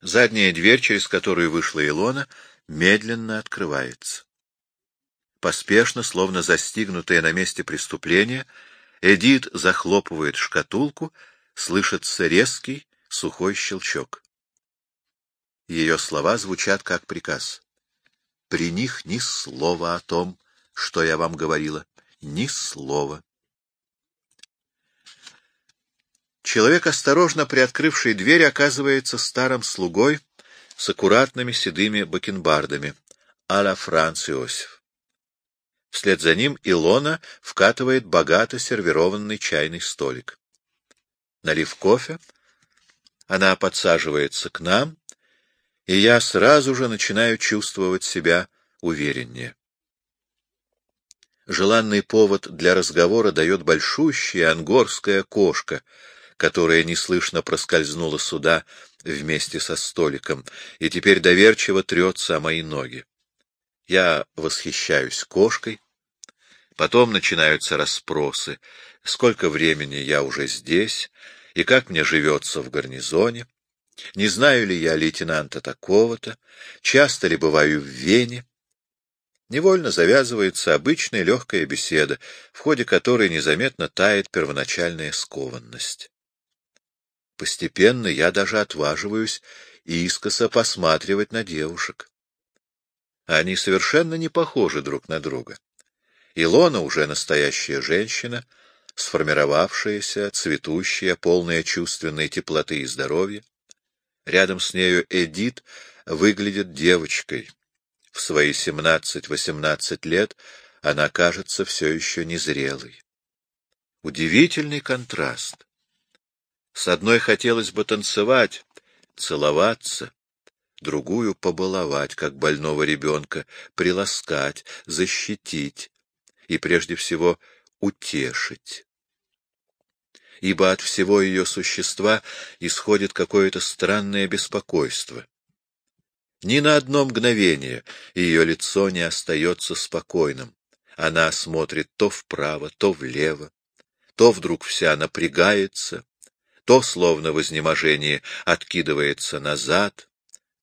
Задняя дверь, через которую вышла Илона, медленно открывается. Поспешно, словно застигнутая на месте преступления, Эдит захлопывает шкатулку, слышится резкий, сухой щелчок. Ее слова звучат как приказ. При них ни слова о том, что я вам говорила, ни слова. Человек, осторожно приоткрывший дверь, оказывается старым слугой с аккуратными седыми бакенбардами, а-ля Франц Иосиф. Вслед за ним Илона вкатывает богато сервированный чайный столик. Налив кофе, она подсаживается к нам, и я сразу же начинаю чувствовать себя увереннее. Желанный повод для разговора дает большущая ангорская кошка — которая неслышно проскользнула сюда вместе со столиком и теперь доверчиво трется о мои ноги. Я восхищаюсь кошкой. Потом начинаются расспросы, сколько времени я уже здесь и как мне живется в гарнизоне. Не знаю ли я лейтенанта такого-то, часто ли бываю в Вене. Невольно завязывается обычная легкая беседа, в ходе которой незаметно тает первоначальная скованность. Постепенно я даже отваживаюсь искоса посматривать на девушек. Они совершенно не похожи друг на друга. Илона уже настоящая женщина, сформировавшаяся, цветущая, полная чувственной теплоты и здоровья. Рядом с нею Эдит выглядит девочкой. В свои семнадцать-восемнадцать лет она кажется все еще незрелой. Удивительный контраст. С одной хотелось бы танцевать, целоваться, другую — побаловать, как больного ребенка, приласкать, защитить и, прежде всего, утешить. Ибо от всего ее существа исходит какое-то странное беспокойство. Ни на одно мгновение ее лицо не остается спокойным. Она смотрит то вправо, то влево, то вдруг вся напрягается, то, словно в изнеможении, откидывается назад.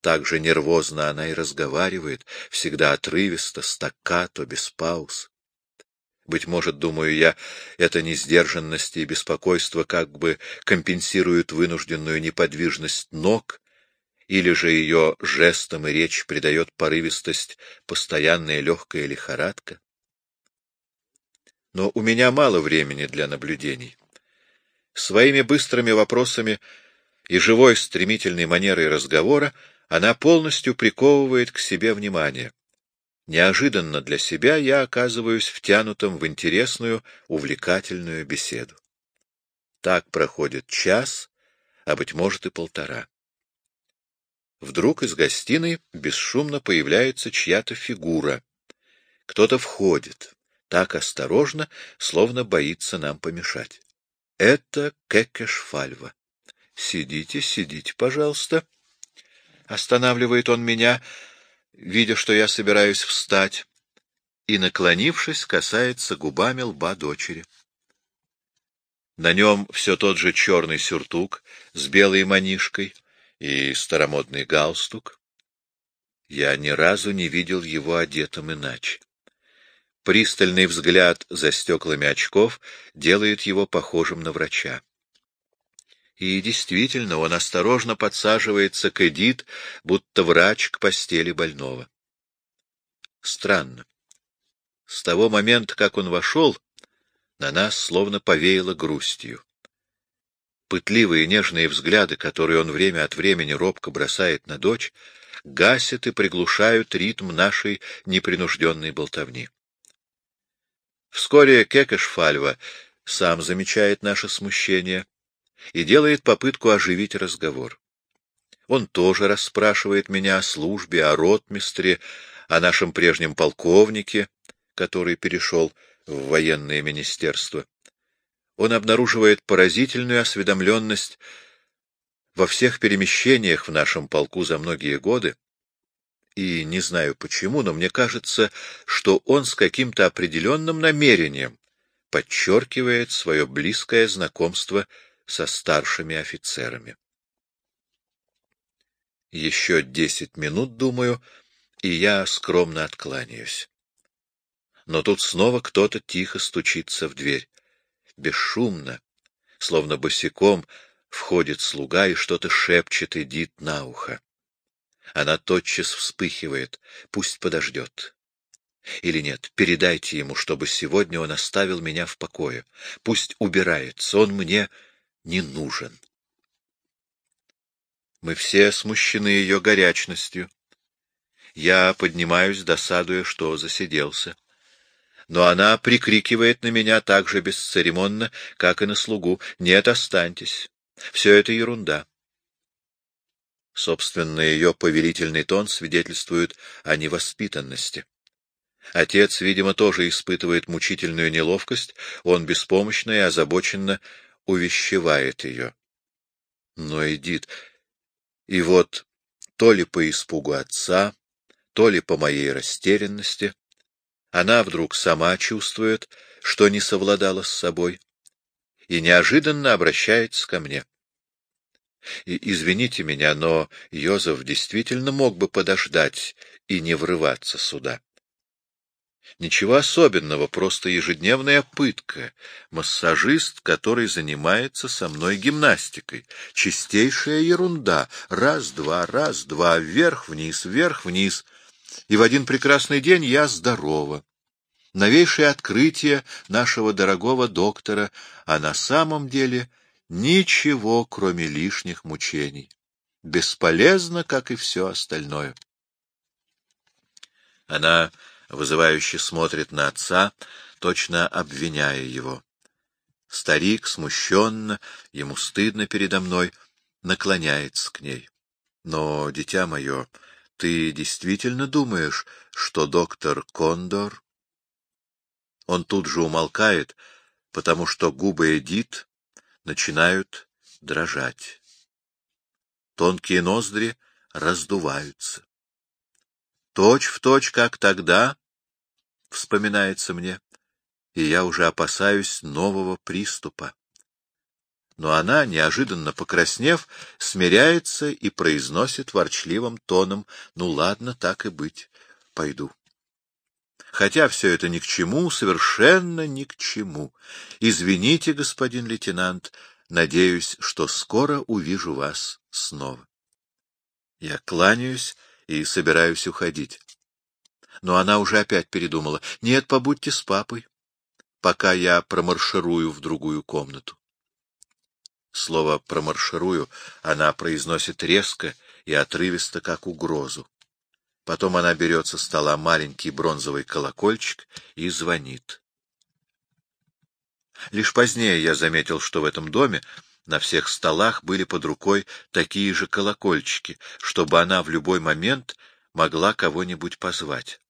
Так же нервозно она и разговаривает, всегда отрывисто, стаккато, без пауз. Быть может, думаю я, эта несдержанность и беспокойство как бы компенсируют вынужденную неподвижность ног, или же ее жестом и речь придает порывистость постоянная легкая лихорадка. Но у меня мало времени для наблюдений. Своими быстрыми вопросами и живой стремительной манерой разговора она полностью приковывает к себе внимание. Неожиданно для себя я оказываюсь втянутым в интересную, увлекательную беседу. Так проходит час, а, быть может, и полтора. Вдруг из гостиной бесшумно появляется чья-то фигура. Кто-то входит, так осторожно, словно боится нам помешать. Это Кекешфальва. Сидите, сидите, пожалуйста. Останавливает он меня, видя, что я собираюсь встать, и, наклонившись, касается губами лба дочери. На нем все тот же черный сюртук с белой манишкой и старомодный галстук. Я ни разу не видел его одетым иначе. Пристальный взгляд за стеклами очков делает его похожим на врача. И действительно, он осторожно подсаживается к Эдит, будто врач к постели больного. Странно. С того момента, как он вошел, на нас словно повеяло грустью. Пытливые нежные взгляды, которые он время от времени робко бросает на дочь, гасят и приглушают ритм нашей непринужденной болтовни. Вскоре Кекешфальва сам замечает наше смущение и делает попытку оживить разговор. Он тоже расспрашивает меня о службе, о ротмистре, о нашем прежнем полковнике, который перешел в военное министерство. Он обнаруживает поразительную осведомленность во всех перемещениях в нашем полку за многие годы, и не знаю почему, но мне кажется, что он с каким-то определенным намерением подчеркивает свое близкое знакомство со старшими офицерами. Еще десять минут, думаю, и я скромно откланяюсь. Но тут снова кто-то тихо стучится в дверь. Бесшумно, словно босиком, входит слуга и что-то шепчет Эдит на ухо. Она тотчас вспыхивает. Пусть подождет. Или нет, передайте ему, чтобы сегодня он оставил меня в покое. Пусть убирается, он мне не нужен. Мы все смущены ее горячностью. Я поднимаюсь, досадуя, что засиделся. Но она прикрикивает на меня так же бесцеремонно, как и на слугу. «Нет, останьтесь. Все это ерунда». Собственно, ее повелительный тон свидетельствует о невоспитанности. Отец, видимо, тоже испытывает мучительную неловкость, он беспомощно и озабоченно увещевает ее. Но Эдит... И вот то ли по испугу отца, то ли по моей растерянности, она вдруг сама чувствует, что не совладала с собой, и неожиданно обращается ко мне. И извините меня, но Йозеф действительно мог бы подождать и не врываться сюда. Ничего особенного, просто ежедневная пытка. Массажист, который занимается со мной гимнастикой. Чистейшая ерунда. Раз-два, раз-два, вверх-вниз, вверх-вниз. И в один прекрасный день я здорова. Новейшее открытие нашего дорогого доктора, а на самом деле ничего, кроме лишних мучений. Бесполезно, как и все остальное. Она вызывающе смотрит на отца, точно обвиняя его. Старик, смущенно, ему стыдно передо мной, наклоняется к ней. Но, дитя мое, ты действительно думаешь, что доктор Кондор... Он тут же умолкает, потому что губы Эдит начинают дрожать. Тонкие ноздри раздуваются. Точь в точь, как тогда, вспоминается мне, и я уже опасаюсь нового приступа. Но она, неожиданно покраснев, смиряется и произносит ворчливым тоном, «Ну ладно, так и быть, пойду». Хотя все это ни к чему, совершенно ни к чему. Извините, господин лейтенант, надеюсь, что скоро увижу вас снова. Я кланяюсь и собираюсь уходить. Но она уже опять передумала. Нет, побудьте с папой, пока я промарширую в другую комнату. Слово «промарширую» она произносит резко и отрывисто, как угрозу. Потом она берет со стола маленький бронзовый колокольчик и звонит. Лишь позднее я заметил, что в этом доме на всех столах были под рукой такие же колокольчики, чтобы она в любой момент могла кого-нибудь позвать.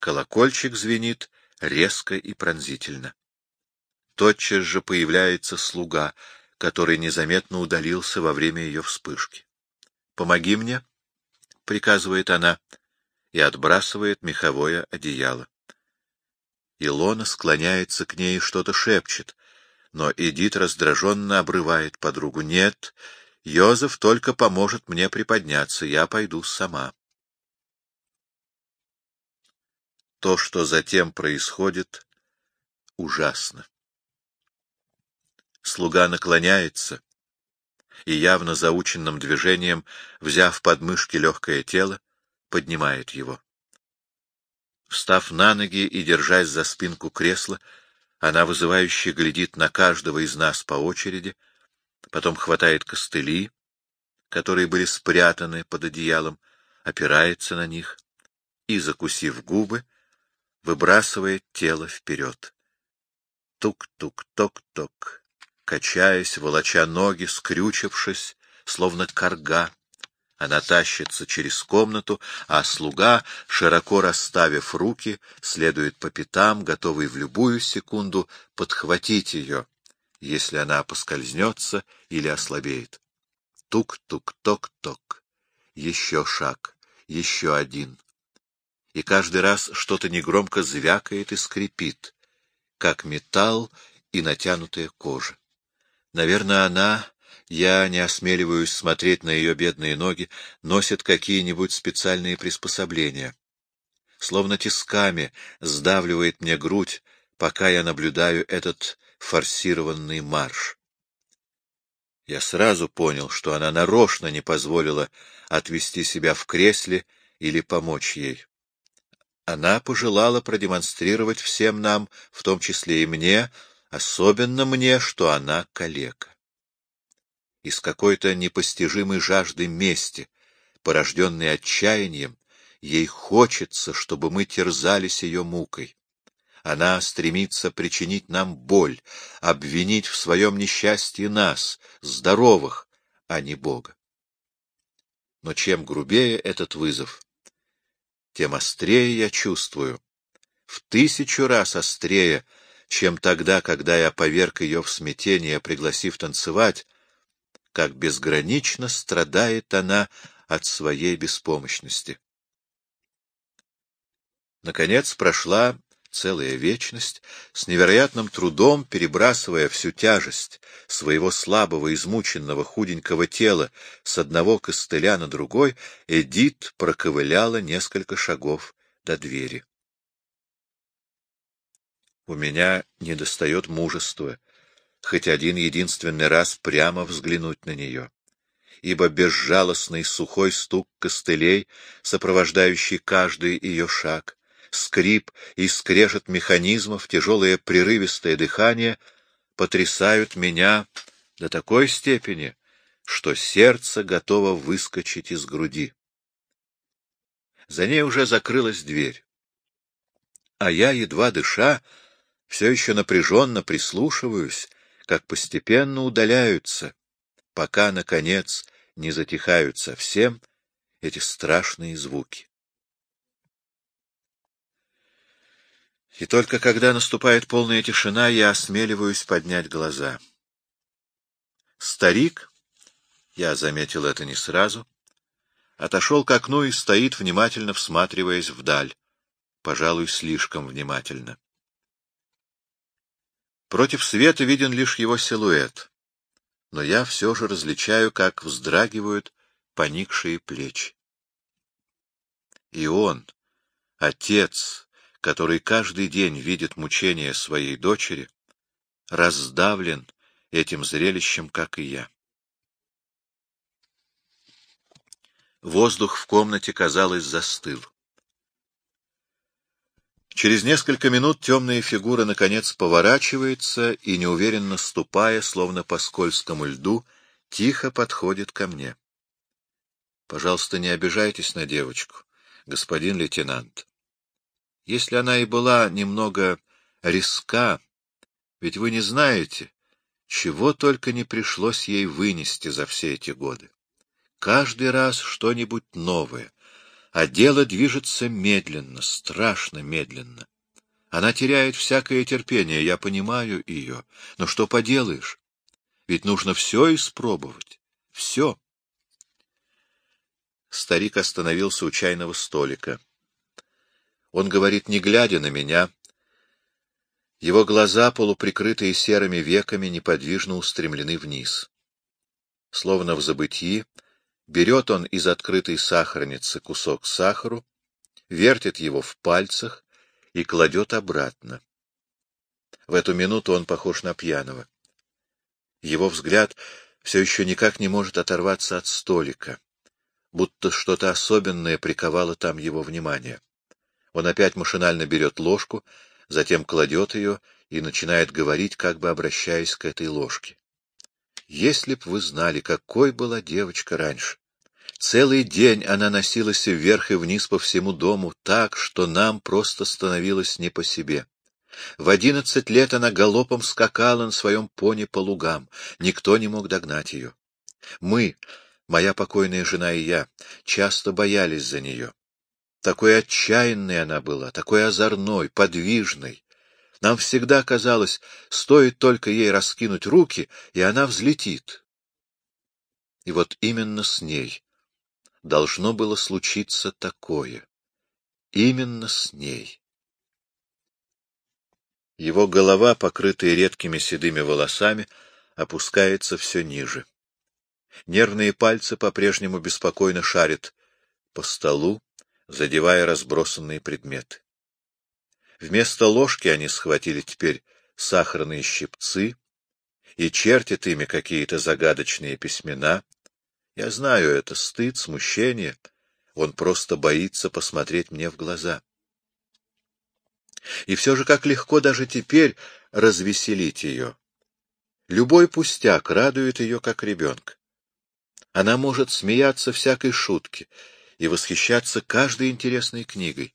Колокольчик звенит резко и пронзительно. Тотчас же появляется слуга, который незаметно удалился во время ее вспышки. «Помоги мне», — приказывает она, и отбрасывает меховое одеяло. Илона склоняется к ней и что-то шепчет, но Эдит раздраженно обрывает подругу. «Нет, Йозеф только поможет мне приподняться, я пойду сама». То, что затем происходит, ужасно. Слуга наклоняется и, явно заученным движением, взяв под мышки легкое тело, поднимает его. Встав на ноги и держась за спинку кресла, она вызывающе глядит на каждого из нас по очереди, потом хватает костыли, которые были спрятаны под одеялом, опирается на них и, закусив губы, выбрасывает тело вперед. Тук-тук-ток-ток, качаясь, волоча ноги, скрючившись, словно корга, она тащится через комнату, а слуга, широко расставив руки, следует по пятам, готовый в любую секунду подхватить ее, если она поскользнется или ослабеет. Тук-тук-ток-ток. Еще шаг, еще один. И каждый раз что-то негромко звякает и скрипит, как металл и натянутая кожа. Наверное, она я не осмеливаюсь смотреть на ее бедные ноги, носит какие-нибудь специальные приспособления. Словно тисками сдавливает мне грудь, пока я наблюдаю этот форсированный марш. Я сразу понял, что она нарочно не позволила отвести себя в кресле или помочь ей. Она пожелала продемонстрировать всем нам, в том числе и мне, особенно мне, что она калека. Из какой-то непостижимой жажды мести, порожденной отчаянием, ей хочется, чтобы мы терзались ее мукой. Она стремится причинить нам боль, обвинить в своем несчастье нас, здоровых, а не Бога. Но чем грубее этот вызов, тем острее я чувствую, в тысячу раз острее, чем тогда, когда я поверг ее в смятение, пригласив танцевать, как безгранично страдает она от своей беспомощности. Наконец прошла целая вечность, с невероятным трудом перебрасывая всю тяжесть своего слабого, измученного, худенького тела с одного костыля на другой, Эдит проковыляла несколько шагов до двери. У меня недостает мужества, хоть один единственный раз прямо взглянуть на нее ибо безжалостный сухой стук костылей, сопровождающий каждый ее шаг, скрип и скрежет механизмов, тяжелое прерывистое дыхание потрясают меня до такой степени, что сердце готово выскочить из груди. За ней уже закрылась дверь. А я, едва дыша, все еще напряженно прислушиваюсь, как постепенно удаляются, пока, наконец, не затихают совсем эти страшные звуки. И только когда наступает полная тишина, я осмеливаюсь поднять глаза. Старик, я заметил это не сразу, отошел к окну и стоит, внимательно всматриваясь вдаль, пожалуй, слишком внимательно. Против света виден лишь его силуэт, но я все же различаю, как вздрагивают поникшие плечи. И он, отец, который каждый день видит мучения своей дочери, раздавлен этим зрелищем, как и я. Воздух в комнате, казалось, застыл. Через несколько минут темная фигура, наконец, поворачивается и, неуверенно ступая, словно по скользкому льду, тихо подходит ко мне. — Пожалуйста, не обижайтесь на девочку, господин лейтенант. Если она и была немного риска, ведь вы не знаете, чего только не пришлось ей вынести за все эти годы. Каждый раз что-нибудь новое, а дело движется медленно, страшно медленно. Она теряет всякое терпение, я понимаю ее, но что поделаешь? Ведь нужно все испробовать, все. Старик остановился у чайного столика. Он говорит, не глядя на меня. Его глаза, полуприкрытые серыми веками, неподвижно устремлены вниз. Словно в забытии, берет он из открытой сахарницы кусок сахару, вертит его в пальцах и кладет обратно. В эту минуту он похож на пьяного. Его взгляд все еще никак не может оторваться от столика, будто что-то особенное приковало там его внимание. Он опять машинально берет ложку, затем кладет ее и начинает говорить, как бы обращаясь к этой ложке. Если б вы знали, какой была девочка раньше. Целый день она носилась вверх и вниз по всему дому так, что нам просто становилось не по себе. В одиннадцать лет она галопом скакала на своем пони по лугам. Никто не мог догнать ее. Мы, моя покойная жена и я, часто боялись за нее. Такой отчаянной она была, такой озорной, подвижной. Нам всегда казалось, стоит только ей раскинуть руки, и она взлетит. И вот именно с ней должно было случиться такое. Именно с ней. Его голова, покрытая редкими седыми волосами, опускается все ниже. Нервные пальцы по-прежнему беспокойно шарят по столу, задевая разбросанные предметы. Вместо ложки они схватили теперь сахарные щипцы и чертят ими какие-то загадочные письмена. Я знаю, это стыд, смущение. Он просто боится посмотреть мне в глаза. И все же как легко даже теперь развеселить ее. Любой пустяк радует ее, как ребенка. Она может смеяться всякой шутке и восхищаться каждой интересной книгой.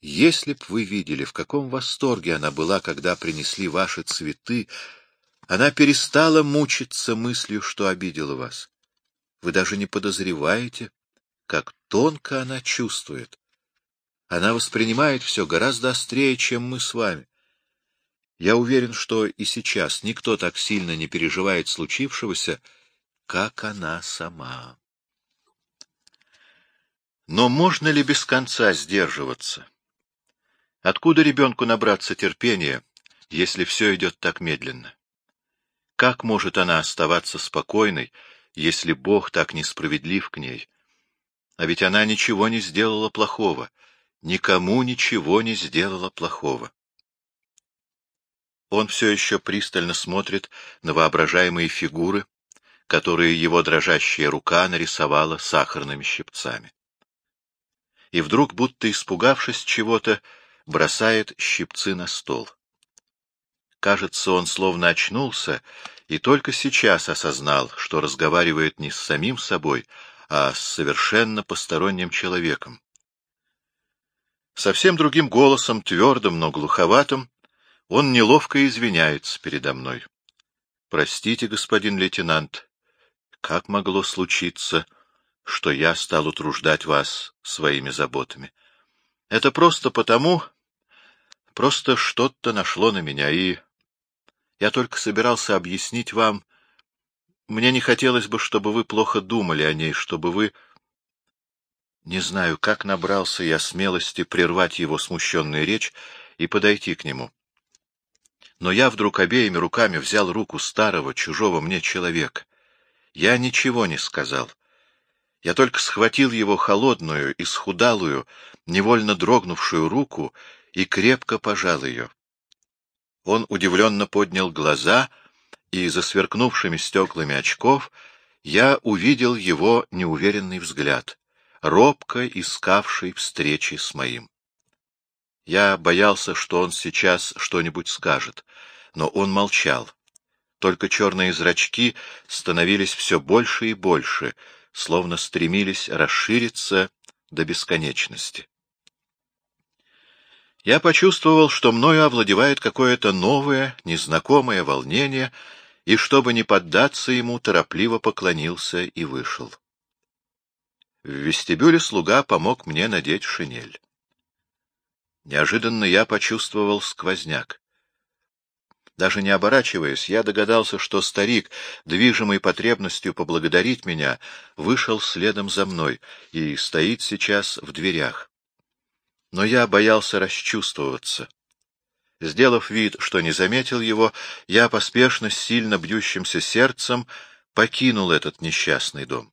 Если б вы видели, в каком восторге она была, когда принесли ваши цветы, она перестала мучиться мыслью, что обидела вас. Вы даже не подозреваете, как тонко она чувствует. Она воспринимает все гораздо острее, чем мы с вами. Я уверен, что и сейчас никто так сильно не переживает случившегося, как она сама. Но можно ли без конца сдерживаться? Откуда ребенку набраться терпения, если все идет так медленно? Как может она оставаться спокойной, если Бог так несправедлив к ней? А ведь она ничего не сделала плохого, никому ничего не сделала плохого. Он все еще пристально смотрит на воображаемые фигуры, которые его дрожащая рука нарисовала сахарными щипцами. И вдруг, будто испугавшись чего-то, бросает щипцы на стол. Кажется, он словно очнулся и только сейчас осознал, что разговаривает не с самим собой, а с совершенно посторонним человеком. Совсем другим голосом, твердым, но глуховатым, он неловко извиняется передо мной. — Простите, господин лейтенант, как могло случиться, что я стал утруждать вас своими заботами? Это просто потому, просто что-то нашло на меня, и я только собирался объяснить вам. Мне не хотелось бы, чтобы вы плохо думали о ней, чтобы вы... Не знаю, как набрался я смелости прервать его смущенную речь и подойти к нему. Но я вдруг обеими руками взял руку старого, чужого мне человека. Я ничего не сказал. Я только схватил его холодную, исхудалую, невольно дрогнувшую руку и крепко пожал ее. Он удивленно поднял глаза, и за сверкнувшими стеклами очков я увидел его неуверенный взгляд, робко искавший встречи с моим. Я боялся, что он сейчас что-нибудь скажет, но он молчал. Только черные зрачки становились все больше и больше, словно стремились расшириться до бесконечности. Я почувствовал, что мною овладевает какое-то новое, незнакомое волнение, и, чтобы не поддаться ему, торопливо поклонился и вышел. В вестибюле слуга помог мне надеть шинель. Неожиданно я почувствовал сквозняк. Даже не оборачиваясь, я догадался, что старик, движимый потребностью поблагодарить меня, вышел следом за мной и стоит сейчас в дверях. Но я боялся расчувствоваться. Сделав вид, что не заметил его, я поспешно, с сильно бьющимся сердцем, покинул этот несчастный дом.